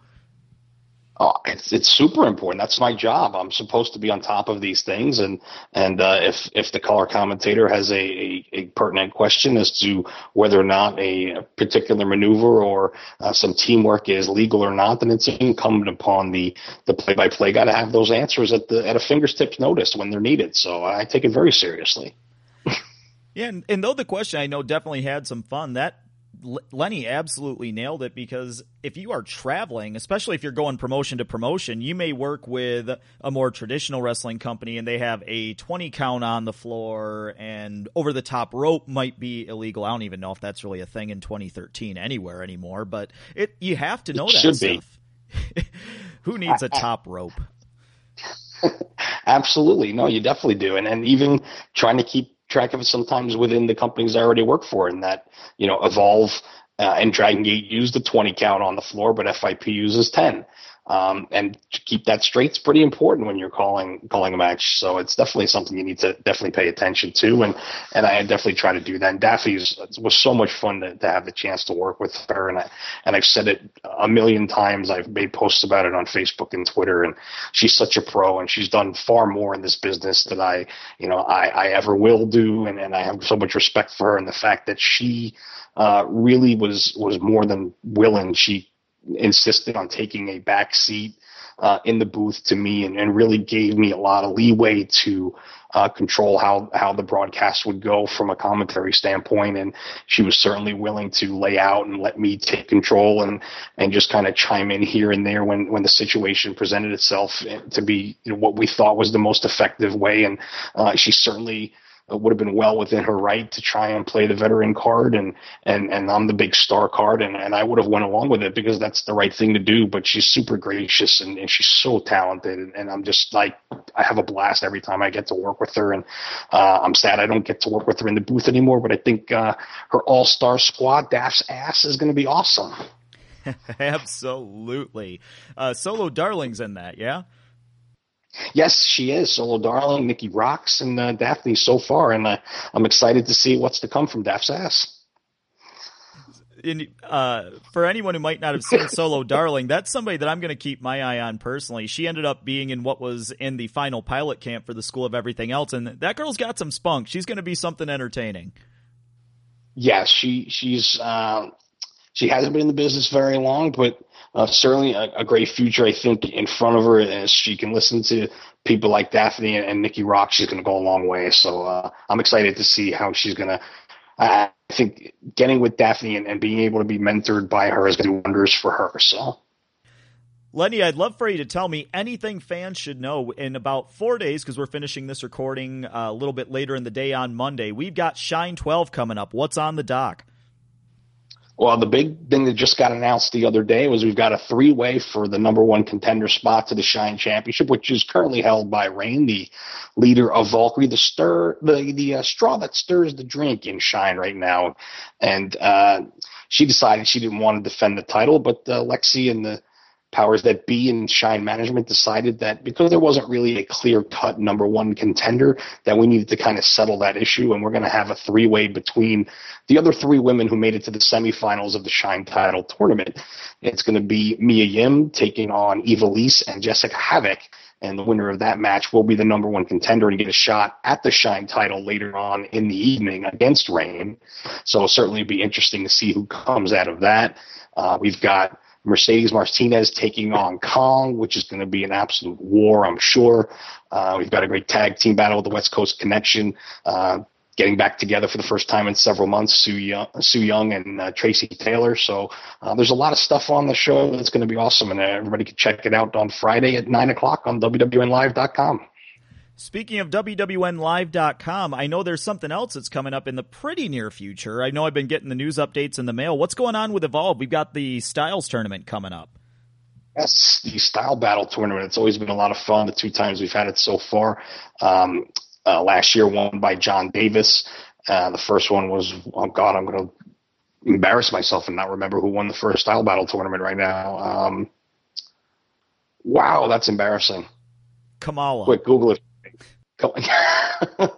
Oh, it's it's super important. That's my job. I'm supposed to be on top of these things, and and uh, if if the color commentator has a, a, a, pertinent question as to whether or not a particular maneuver or uh, some teamwork is legal or not, then it's incumbent upon the the play by play guy to have those answers at the at a fingertips notice when they're needed. So I take it very seriously.
yeah, and, and though the question I know definitely had some fun, that Lenny absolutely nailed it because if you are traveling, especially if you're going promotion to promotion, you may work with a more traditional wrestling company and they have a 20 count on the floor and over the top rope might be illegal. I don't even know if that's really a thing in 2013 anywhere anymore, but it you have to know
it
that
stuff.
Who needs a top rope?
Absolutely. No, you definitely do. And and even trying to keep track of it sometimes within the companies I already work for, and that you know Evolve uh, and Dragon Gate use the 20 count on the floor, but FIP uses 10. Um, and to keep that straight is pretty important when you're calling calling a match. So it's definitely something you need to definitely pay attention to, and and I definitely try to do that. And Daffy was so much fun to, to have the chance to work with her, and I and I've said it a million times. I've made posts about it on Facebook and Twitter, and she's such a pro, and she's done far more in this business than I you know I, I ever will do, and and I have so much respect for her and the fact that she uh, really was was more than willing. She insisted on taking a back seat uh, in the booth to me and, and, really gave me a lot of leeway to uh, control how, how the broadcast would go from a commentary standpoint. And she was certainly willing to lay out and let me take control and, and just kind of chime in here and there when, when the situation presented itself to be you know, what we thought was the most effective way. And uh, she certainly would have been well within her right to try and play the veteran card and and and I'm the big star card and, and I would have went along with it because that's the right thing to do but she's super gracious and, and she's so talented and, and I'm just like I have a blast every time I get to work with her and uh, I'm sad I don't get to work with her in the booth anymore but I think uh, her all-star squad Daff's ass is going to be awesome.
Absolutely. Uh, solo darlings in that yeah
Yes, she is. Solo Darling, Nikki Roxx, and uh, Daffney so far, and uh, I'm excited to see what's to come from Daff's ass.
In, uh, for anyone who might not have seen Solo Darling, that's somebody that I'm going to keep my eye on personally. She ended up being in what was in the final pilot camp for the School of Everything Else, and that girl's got some spunk. She's going to be something entertaining.
Yes, she she's uh, she hasn't been in the business very long, but uh, certainly a, a, great future, I think, in front of her as she can listen to people like Daffney and, and Nikki Rock. She's going to go a long way. So uh, I'm excited to see how she's going to. I think getting with Daffney and, and being able to be mentored by her is going to do wonders for her. So.
Lenny, I'd love for you to tell me anything fans should know in about four days because we're finishing this recording uh, a little bit later in the day on Monday. We've got Shine 12 coming up. What's on the dock?
Well, the big thing that just got announced the other day was we've got a three way for the number one contender spot to the Shine Championship, which is currently held by Rain, the leader of Valkyrie, the stir, the the uh, straw that stirs the drink in Shine right now, and uh, she decided she didn't want to defend the title, but uh, Lexi and the powers that be in Shine Management decided that because there wasn't really a clear cut number one contender, that we needed to kind of settle that issue. And we're going to have a three way between the other three women who made it to the semifinals of the Shine title tournament. It's going to be Mia Yim taking on Ivelisse and Jessica Havok. And the winner of that match will be the number one contender and get a shot at the Shine title later on in the evening against Rain. So it'll certainly be interesting to see who comes out of that. Uh, we've got Mercedes Martinez taking on Kong, which is going to be an absolute war, I'm sure. Uh, we've got a great tag team battle with the West Coast Connection. Uh, getting back together for the first time in several months. Sue Young, Su Yung and uh, Tracy Taylor. So uh, there's a lot of stuff on the show that's going to be awesome, and everybody can check it out on Friday at nine o'clock on WWNLive.com.
Speaking of WWNLive.com, I know there's something else that's coming up in the pretty near future. I know I've been getting the news updates in the mail. What's going on with Evolve? We've got the Styles tournament coming up.
Yes, the Style Battle tournament. It's always been a lot of fun. The two times we've had it so far. Um, uh, last year, won by Jon Davis. Uh, the first one was, oh God, I'm going to embarrass myself and not remember who won the first Style Battle tournament right now. Um, wow, that's embarrassing.
Kamala.
Quick, Google it.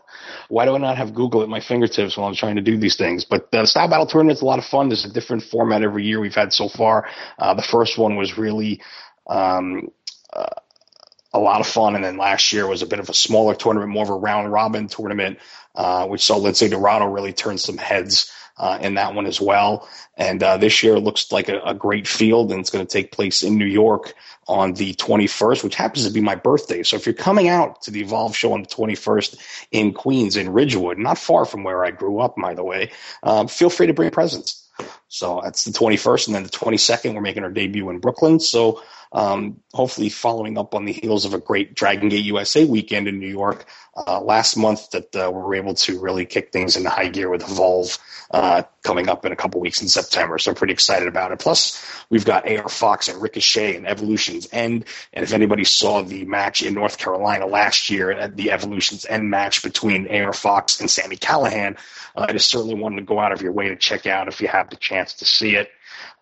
Why do I not have Google at my fingertips while I'm trying to do these things? But the Style Battle Tournament is a lot of fun. There's a different format every year we've had so far. Uh, the first one was really um, uh, a lot of fun, and then last year was a bit of a smaller tournament, more of a round robin tournament, uh, which saw Lince Dorado really turn some heads. Uh, in that one as well. And uh, this year looks like a, a, great field, and it's going to take place in New York on the 21st, which happens to be my birthday. So if you're coming out to the Evolve show on the 21st in Queens, in Ridgewood, not far from where I grew up, by the way, um, feel free to bring presents. So that's the 21st, and then the 22nd, we're making our debut in Brooklyn. So um, hopefully, following up on the heels of a great Dragon Gate USA weekend in New York uh, last month, that uh, we were able to really kick things into high gear with Evolve uh, coming up in a couple weeks in September. So I'm pretty excited about it. Plus, we've got AR Fox and Ricochet and Evolution's End. And if anybody saw the match in North Carolina last year at the Evolution's End match between AR Fox and Sami Callihan, uh, it is certainly one to go out of your way to check out if you have the chance to see it.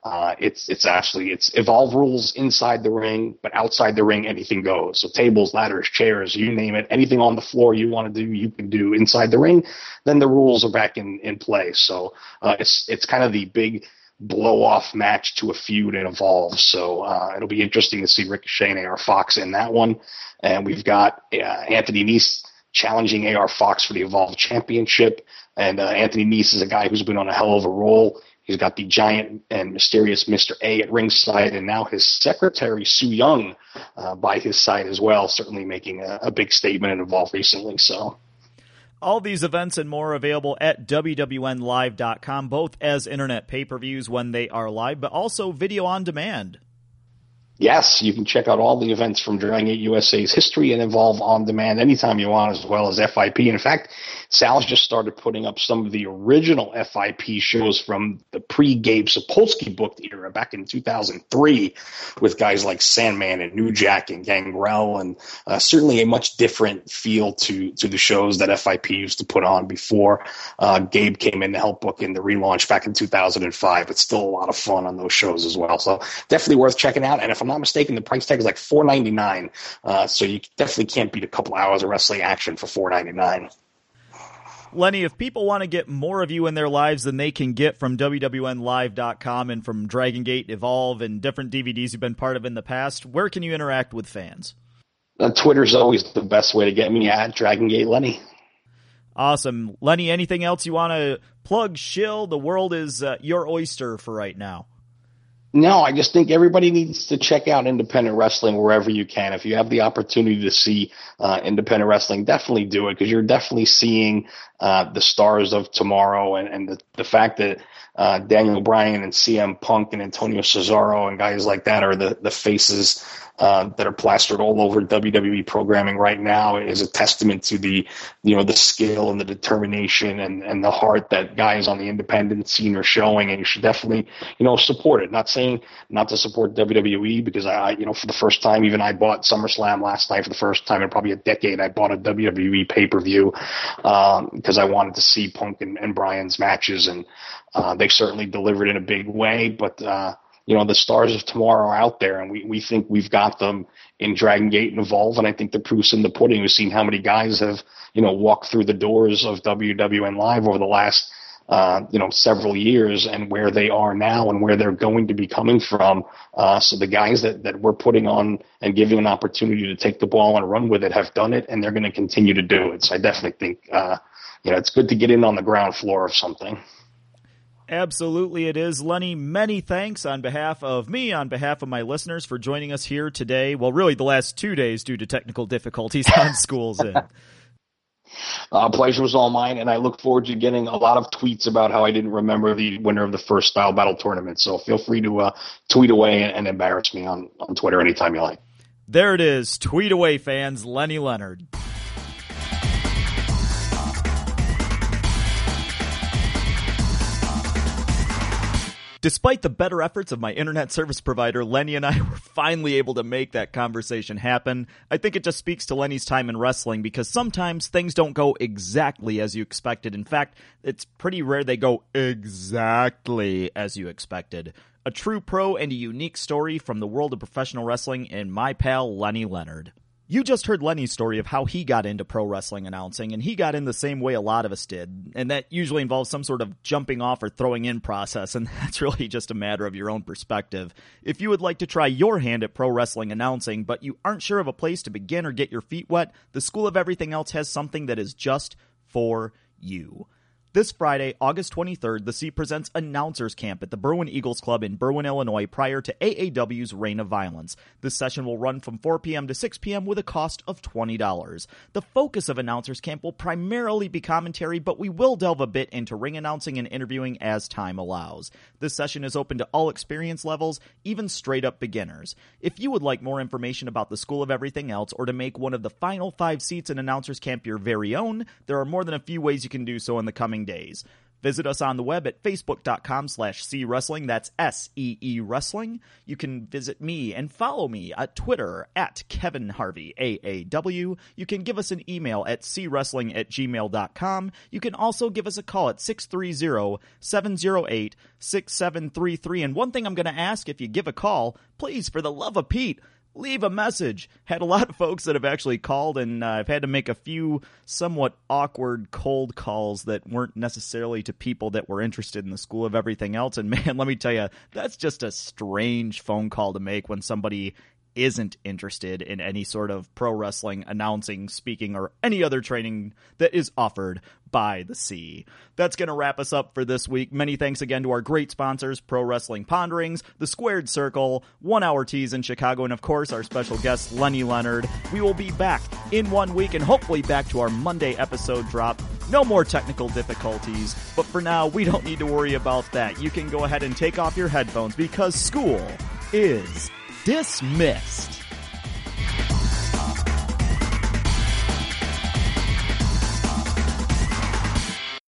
Uh, it's it's actually it's evolve rules inside the ring, but outside the ring anything goes. So tables, ladders, chairs, you name it, anything on the floor you want to do, you can do inside the ring. Then the rules are back in in play. So uh, it's it's kind of the big blow off match to a feud and evolve. So uh, it'll be interesting to see Ricochet and AR Fox in that one. And we've got uh, Anthony Nese challenging AR Fox for the Evolve Championship. And uh, Anthony Nese is a guy who's been on a hell of a roll. He's got the giant and mysterious Mr. A at ringside, and now his secretary, Su Young, uh, by his side as well, certainly making a, a big statement and involved recently. So.
All these events and more available at WWNLive.com, both as internet pay per views when they are live, but also video on demand.
Yes, you can check out all the events from Dragon Gate USA's history and Evolve on demand anytime you want, as well as FIP. In fact, Sal's just started putting up some of the original FIP shows from the pre-Gabe Sapolsky booked era back in 2003 with guys like Sandman and New Jack and Gangrel, and uh, certainly a much different feel to to the shows that FIP used to put on before uh, Gabe came in to help book in the relaunch back in 2005. But still a lot of fun on those shows as well. So definitely worth checking out. And if I'm not mistaken, the price tag is like 4.99, uh, so you definitely can't beat a couple hours of wrestling action for 4.99.
Lenny, if people want to get more of you in their lives than they can get from WWNLive.com and from Dragon Gate, Evolve, and different DVDs you've been part of in the past, where can you interact with fans?
Uh, is always the best way to get me at Dragon Gate Lenny.
Awesome. Lenny, anything else you want to plug, shill? The world is uh, your oyster for right now.
No, I just think everybody needs to check out independent wrestling wherever you can. If you have the opportunity to see uh, independent wrestling, definitely do it because you're definitely seeing uh, the stars of tomorrow and, and the, the fact that uh, Daniel Bryan and CM Punk and Antonio Cesaro and guys like that are the, the faces uh, that are plastered all over WWE programming right now is a testament to the, you know, the skill and the determination and, and the heart that guys on the independent scene are showing. And you should definitely, you know, support it. Not saying not to support WWE because I, you know, for the first time, even I bought SummerSlam last night for the first time in probably a decade. I bought a WWE pay per view because um, I wanted to see Punk and, and Bryan's matches, and uh, they certainly delivered in a big way. But uh, you know, the stars of tomorrow are out there, and we, we think we've got them in Dragon Gate and Evolve, and I think the proof's in the pudding. We've seen how many guys have, you know, walked through the doors of WWN Live over the last, uh, you know, several years and where they are now and where they're going to be coming from. Uh, so the guys that, that we're putting on and giving an opportunity to take the ball and run with it have done it, and they're going to continue to do it. So I definitely think, uh, you know, it's good to get in on the ground floor of something.
Absolutely, it is. Lenny, many thanks on behalf of me, on behalf of my listeners, for joining us here today. Well, really, the last two days due to technical difficulties on Schools In.
Uh, pleasure was all mine, and I look forward to getting a lot of tweets about how I didn't remember the winner of the first Style Battle tournament. So feel free to uh, tweet away and, and embarrass me on, on Twitter anytime you like.
There it is. Tweet away, fans. Lenny Leonard. Despite the better efforts of my internet service provider, Lenny and I were finally able to make that conversation happen. I think it just speaks to Lenny's time in wrestling because sometimes things don't go exactly as you expected. In fact, it's pretty rare they go exactly as you expected. A true pro and a unique story from the world of professional wrestling in my pal Lenny Leonard. You just heard Lenny's story of how he got into pro wrestling announcing, and he got in the same way a lot of us did. And that usually involves some sort of jumping off or throwing in process, and that's really just a matter of your own perspective. If you would like to try your hand at pro wrestling announcing, but you aren't sure of a place to begin or get your feet wet, the School of Everything Else has something that is just for you. This Friday, August 23rd, the SEE presents Announcers Camp at the Berwyn Eagles Club in Berwyn, Illinois, prior to AAW's Reign of Violence. This session will run from 4 p.m. to 6 p.m. with a cost of $20. The focus of Announcers Camp will primarily be commentary, but we will delve a bit into ring announcing and interviewing as time allows. This session is open to all experience levels, even straight up beginners. If you would like more information about the School of Everything Else or to make one of the final five seats in Announcers Camp your very own, there are more than a few ways you can do so in the coming days. Visit us on the web at facebook.com slash SEE Wrestling. That's S E E Wrestling. You can visit me and follow me at Twitter at Kevin Harvey AAW. You can give us an email at CWrestling at gmail.com. You can also give us a call at 630 708 6733. And one thing I'm going to ask if you give a call, please, for the love of Pete, leave a message. Had a lot of folks that have actually called, and uh, I've had to make a few somewhat awkward cold calls that weren't necessarily to people that were interested in the school of everything else. And man, let me tell you, that's just a strange phone call to make when somebody isn't interested in any sort of pro wrestling announcing, speaking, or any other training that is offered by the SEE. That's going to wrap us up for this week. Many thanks again to our great sponsors, Pro Wrestling Ponderings, The Squared Circle, One Hour Teas in Chicago, and of course our special guest, Lenny Leonard. We will be back in one week and hopefully back to our Monday episode drop. No more technical difficulties, but for now, we don't need to worry about that. You can go ahead and take off your headphones because school is dismissed.